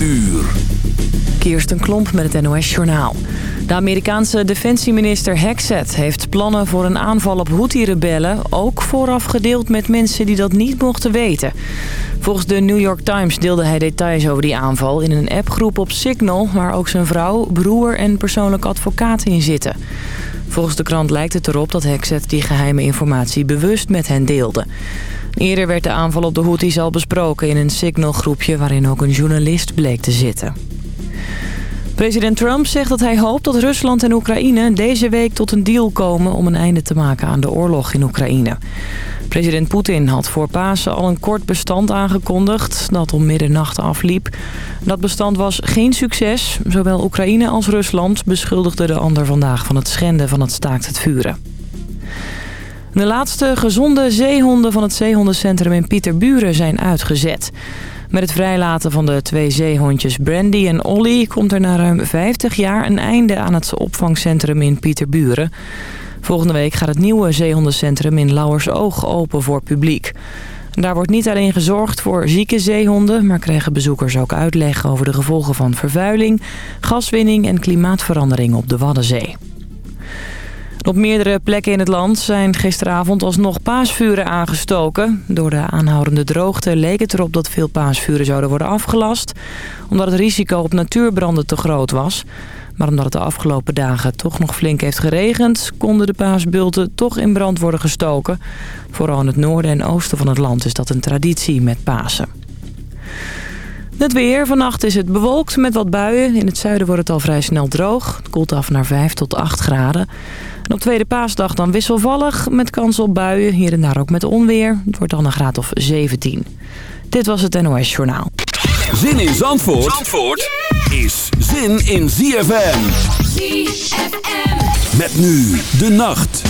uur. Kirsten Klomp met het NOS-journaal. De Amerikaanse defensieminister Hexet heeft plannen voor een aanval op Houthi-rebellen... ook vooraf gedeeld met mensen die dat niet mochten weten. Volgens de New York Times deelde hij details over die aanval... in een appgroep op Signal, waar ook zijn vrouw, broer en persoonlijk advocaat in zitten. Volgens de krant lijkt het erop dat Hexet die geheime informatie bewust met hen deelde. Eerder werd de aanval op de Houthis al besproken in een Signal-groepje... waarin ook een journalist bleek te zitten. President Trump zegt dat hij hoopt dat Rusland en Oekraïne deze week tot een deal komen om een einde te maken aan de oorlog in Oekraïne. President Poetin had voor Pasen al een kort bestand aangekondigd dat om middernacht afliep. Dat bestand was geen succes. Zowel Oekraïne als Rusland beschuldigden de ander vandaag van het schenden van het staakt het vuren. De laatste gezonde zeehonden van het zeehondencentrum in Pieterburen zijn uitgezet. Met het vrijlaten van de twee zeehondjes Brandy en Olly... komt er na ruim 50 jaar een einde aan het opvangcentrum in Pieterburen. Volgende week gaat het nieuwe zeehondencentrum in Lauwersoog open voor publiek. Daar wordt niet alleen gezorgd voor zieke zeehonden... maar krijgen bezoekers ook uitleg over de gevolgen van vervuiling... gaswinning en klimaatverandering op de Waddenzee. Op meerdere plekken in het land zijn gisteravond alsnog paasvuren aangestoken. Door de aanhoudende droogte leek het erop dat veel paasvuren zouden worden afgelast... omdat het risico op natuurbranden te groot was. Maar omdat het de afgelopen dagen toch nog flink heeft geregend... konden de paasbulten toch in brand worden gestoken. Vooral in het noorden en oosten van het land is dat een traditie met Pasen. Het weer. Vannacht is het bewolkt met wat buien. In het zuiden wordt het al vrij snel droog. Het koelt af naar 5 tot 8 graden. En op tweede paasdag dan wisselvallig met kans op buien. Hier en daar ook met onweer. Het wordt dan een graad of 17. Dit was het NOS Journaal. Zin in Zandvoort, Zandvoort is zin in ZFM. ZFM. Met nu de nacht.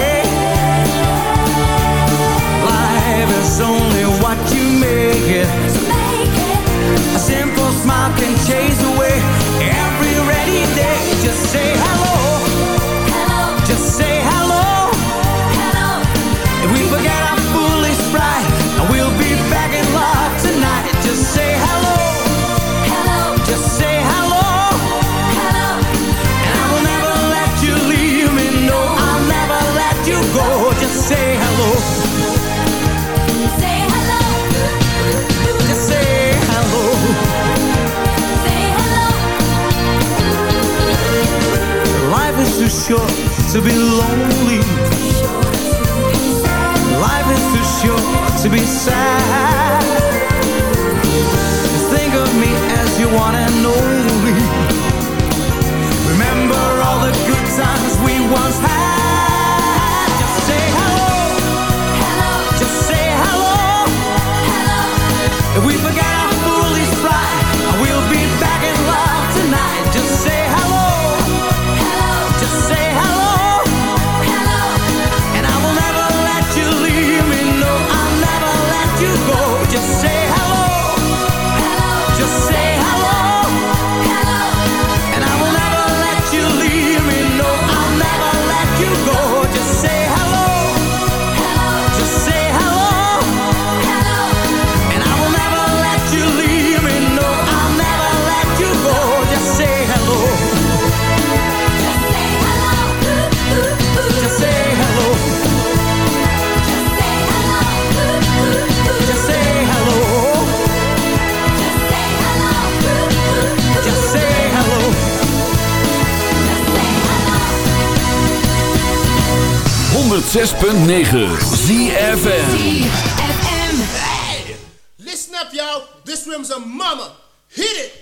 short to be lonely. Life is too short to be sad. Think of me as you want and 106.9 ZFN Listen up, y'all. This room's a mama. Hit it.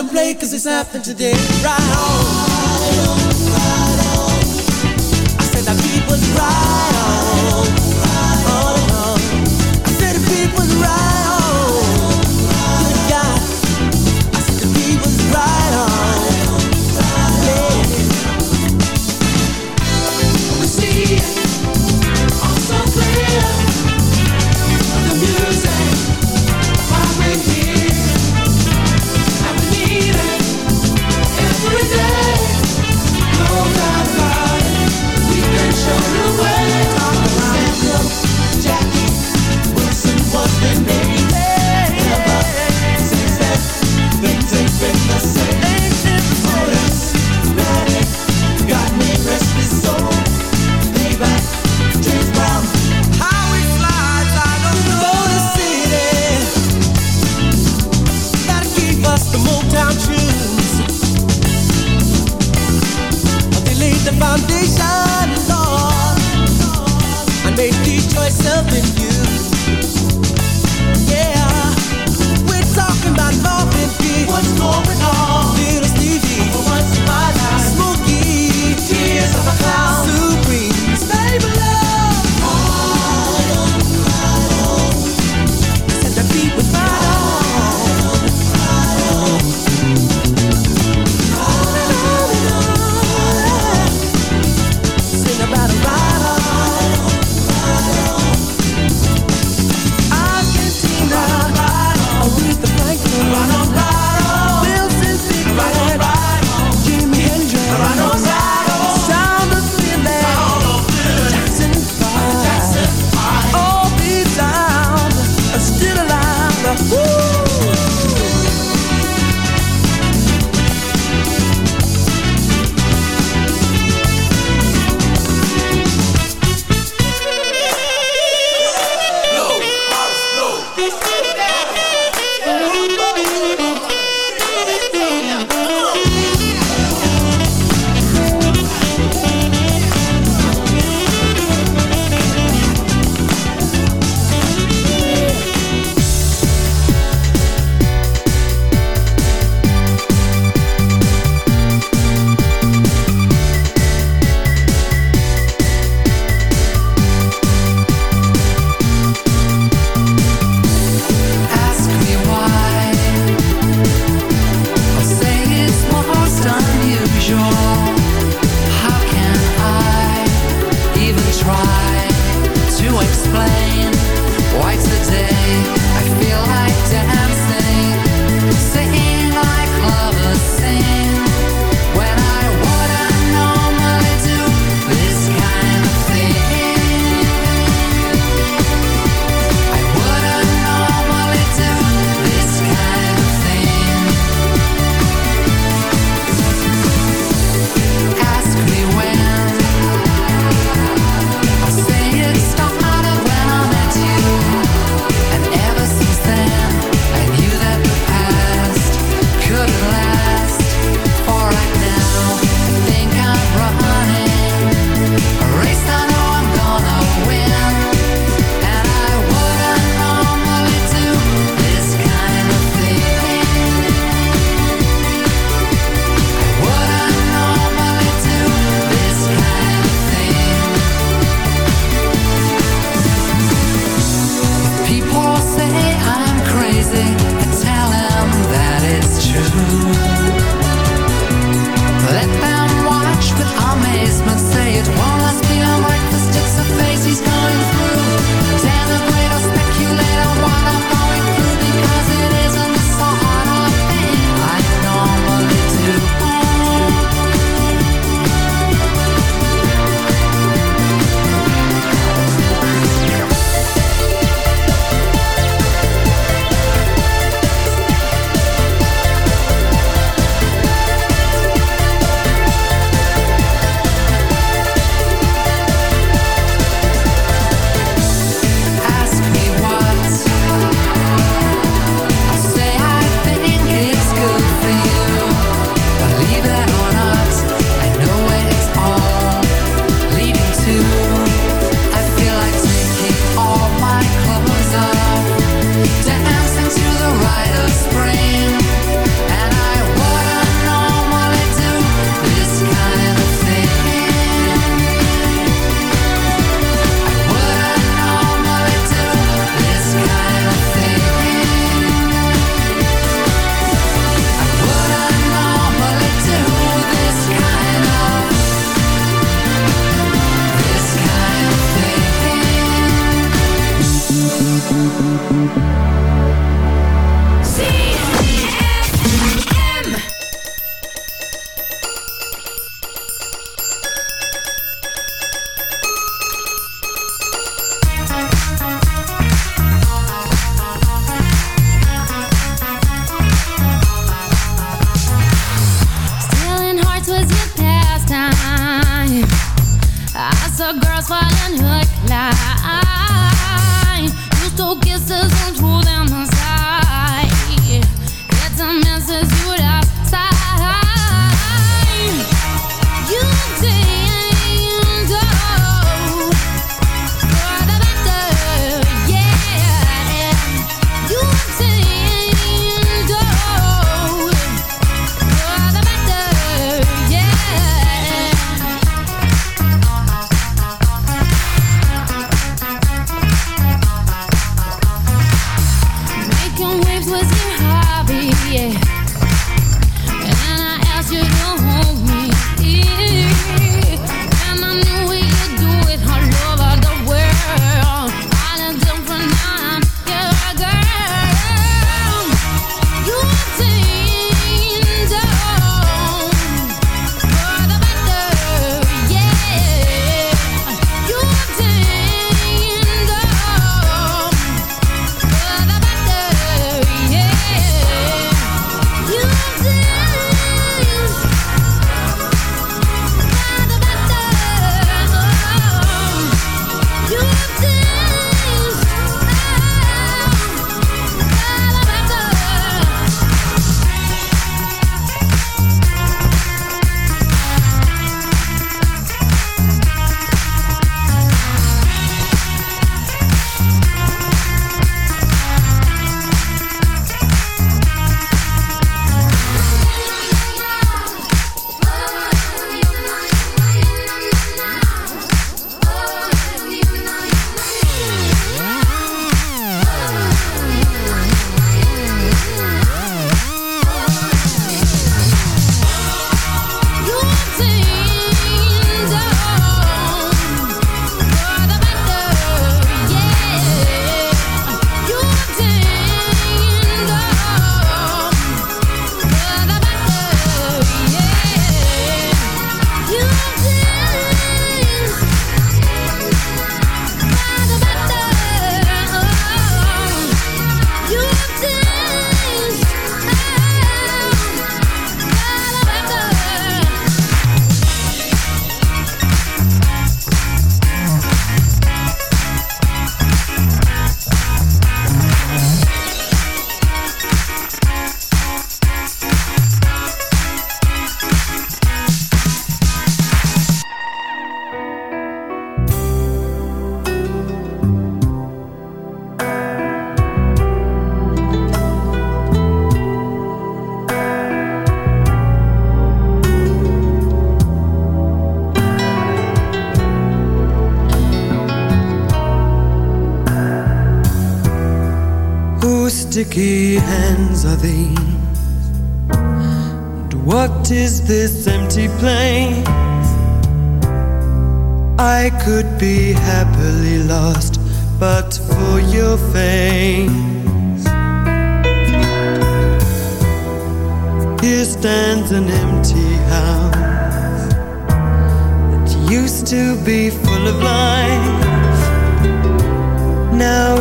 And play cause it's happened today. Right on. Right on, right on. I said that people's right on.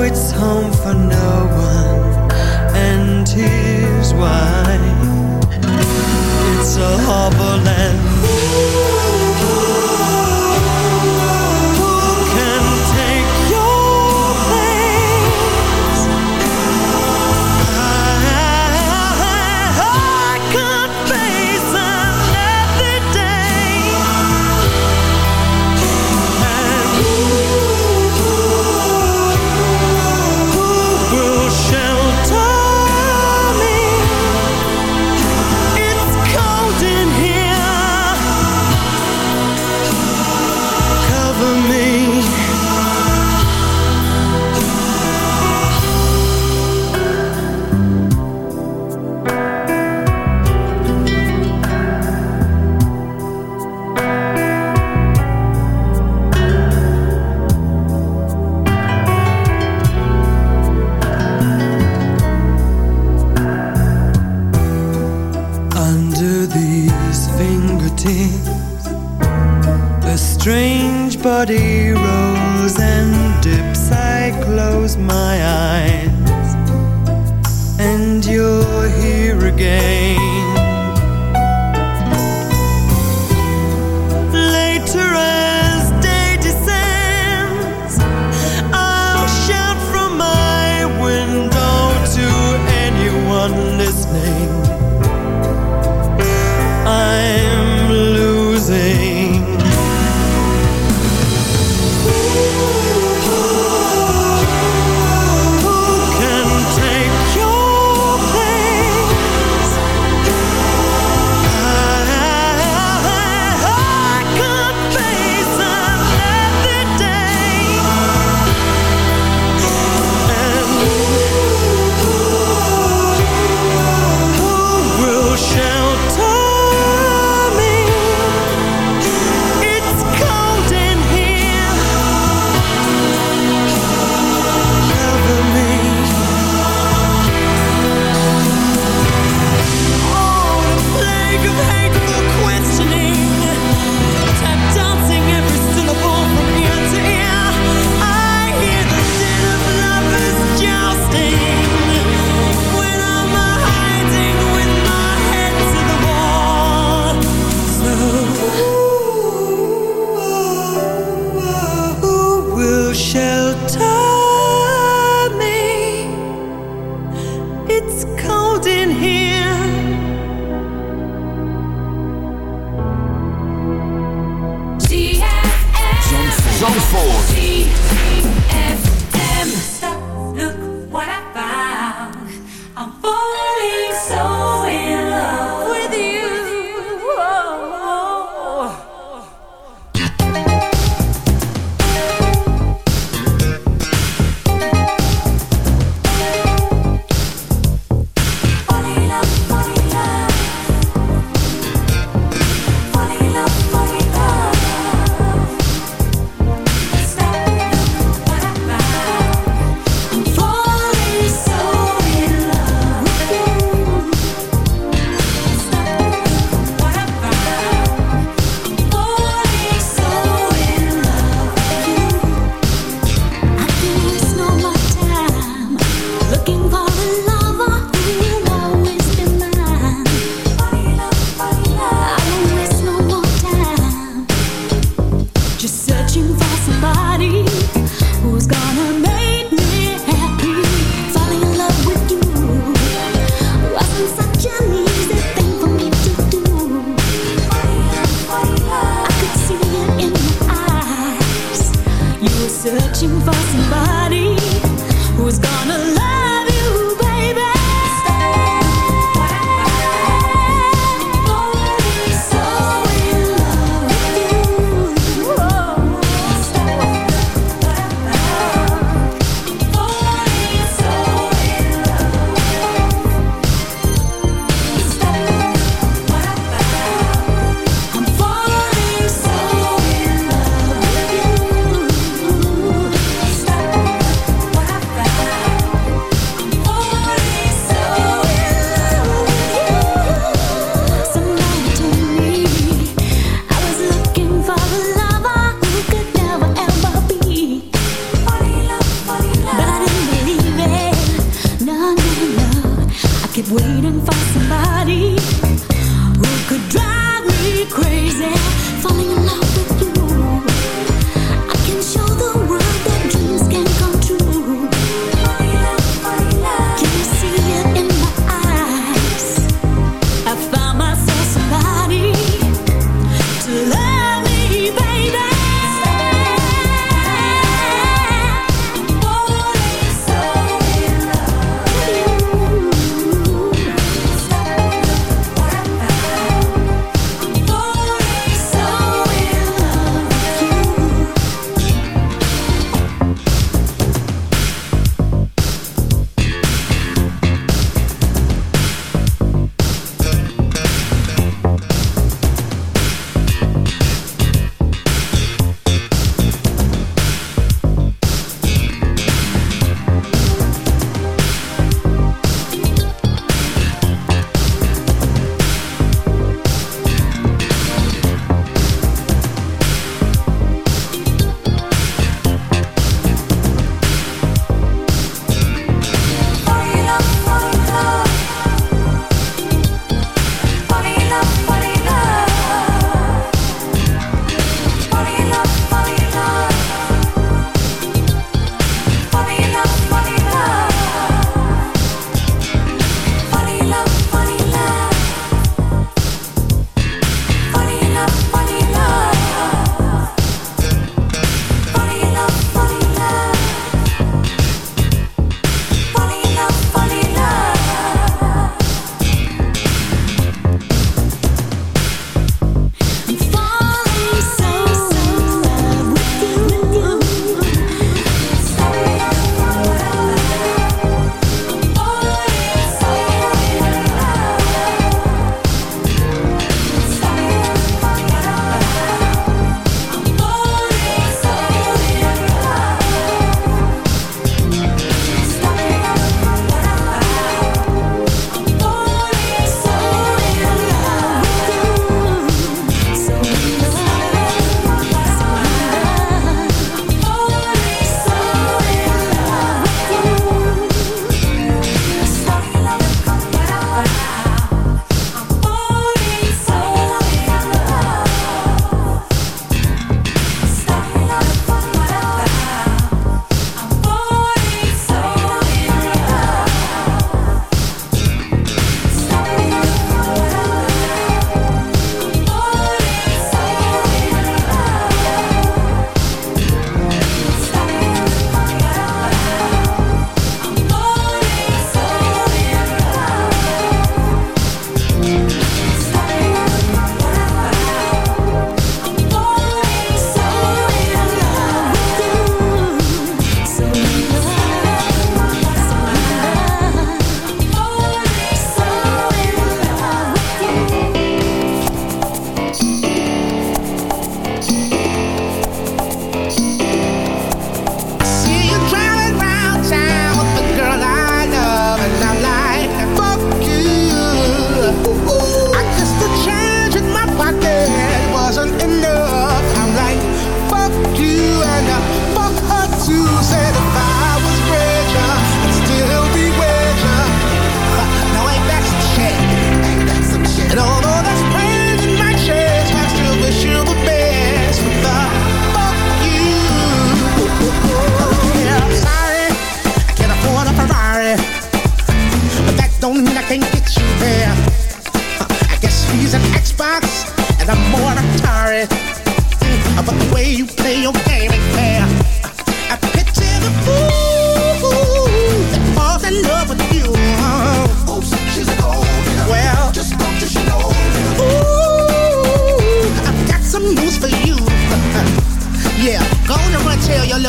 It's home for no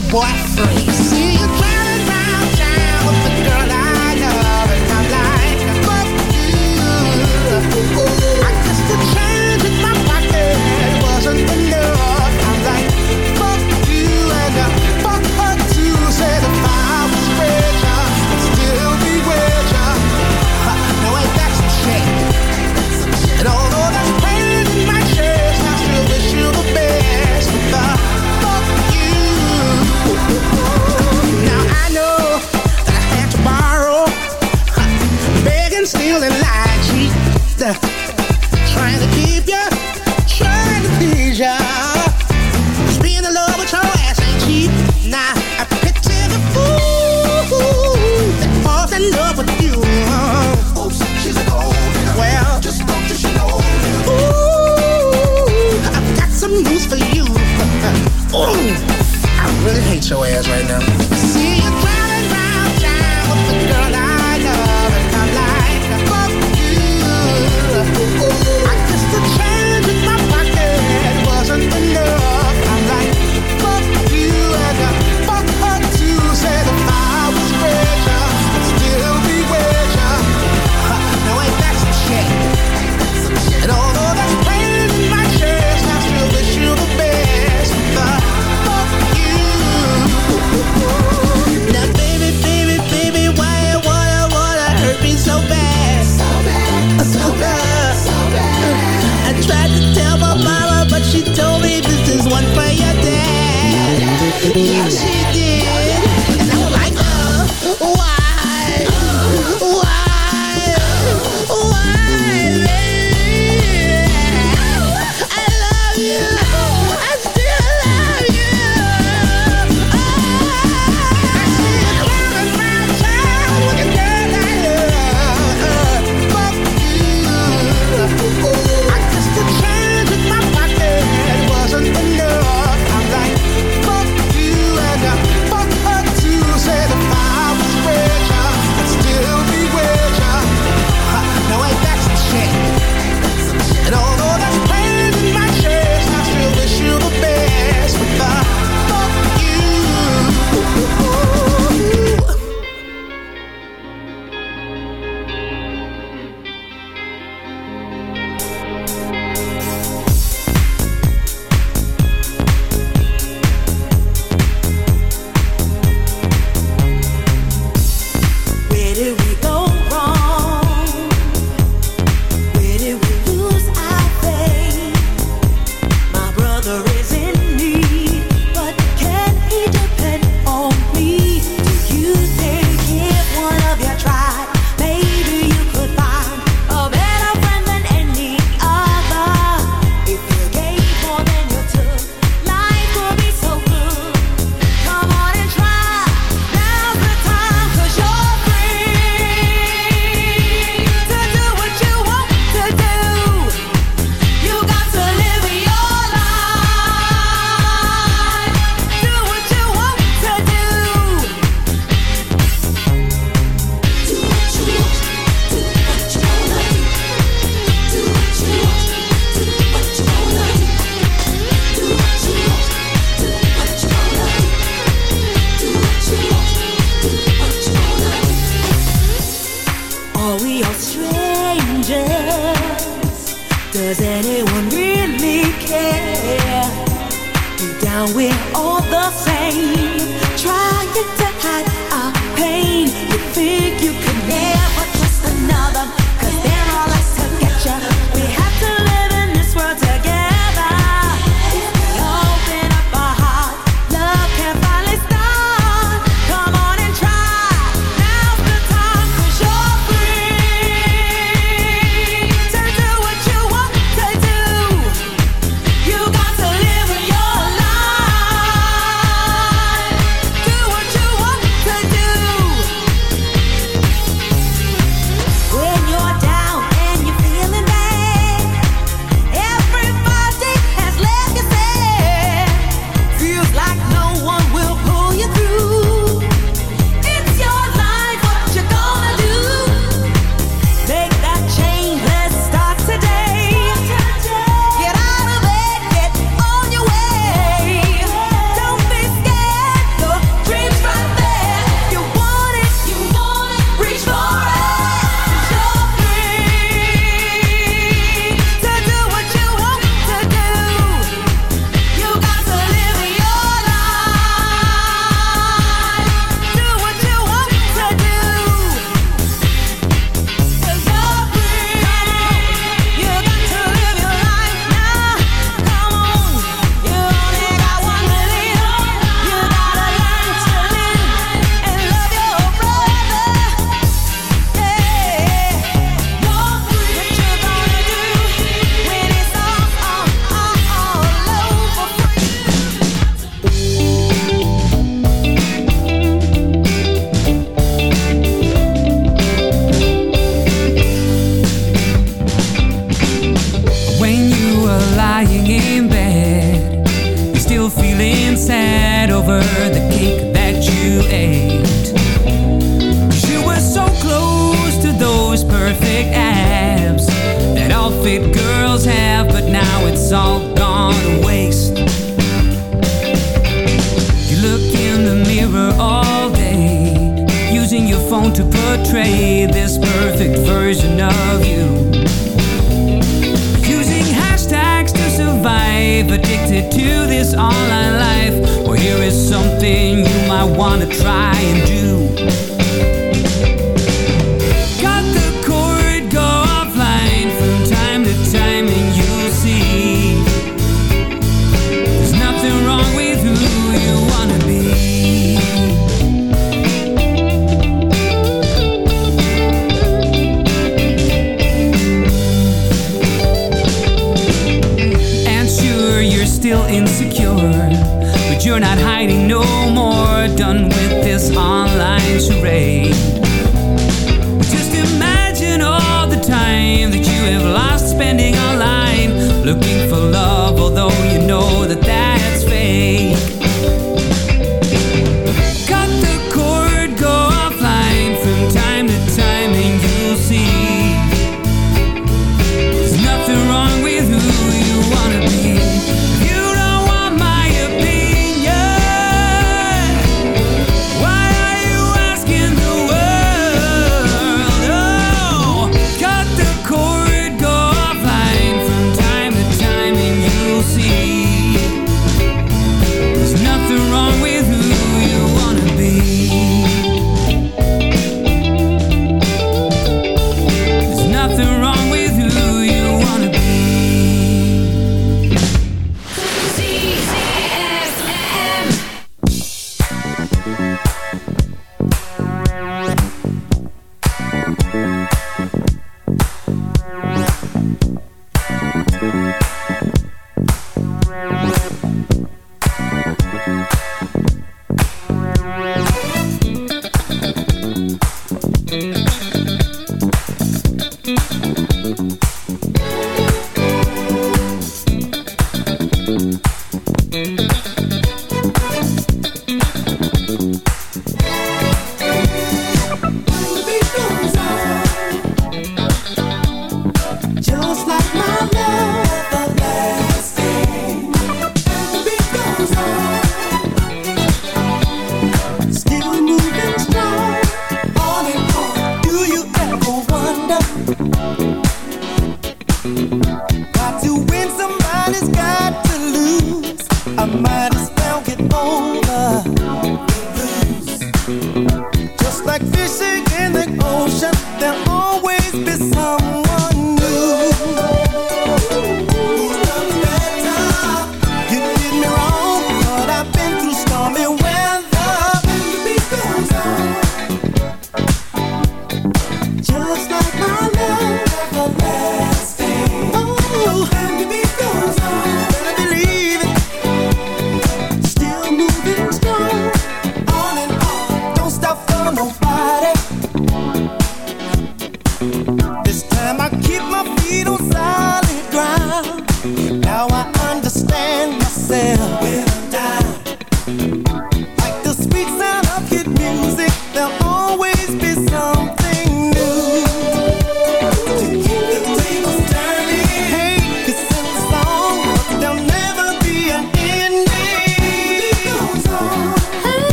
boy free. See you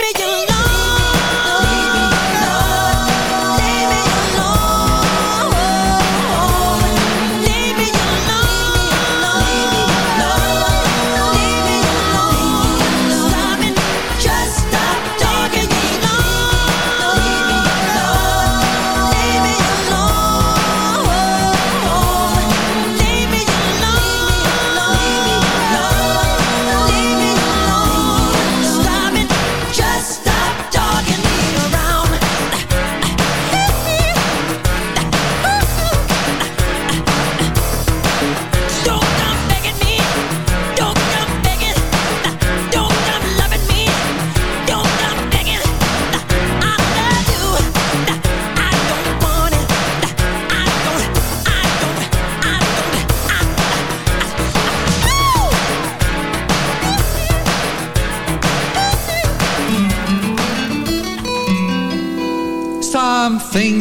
just leave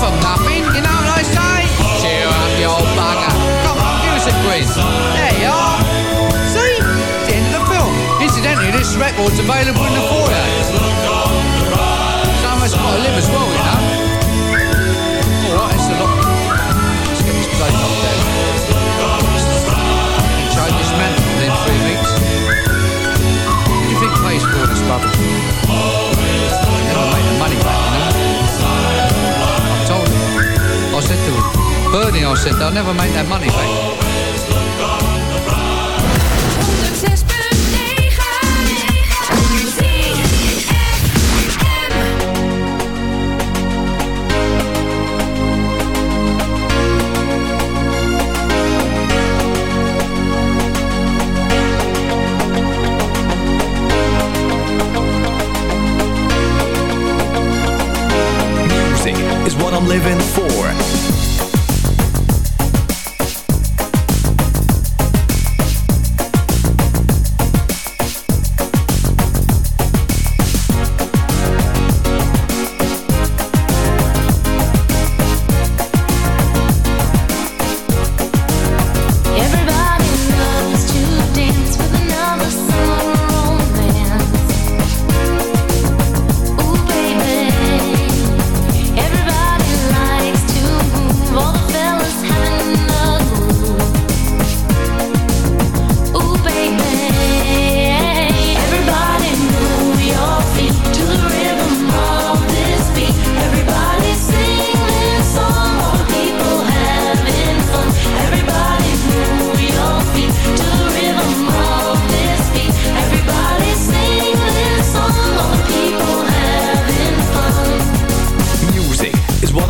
From nothing. You know what I say? Cheer up, you old bugger. Come on, give us a grin. There you are. See? The end of the film. Incidentally, this record's available in the Bernie, I said, they'll never make that money back. Living for.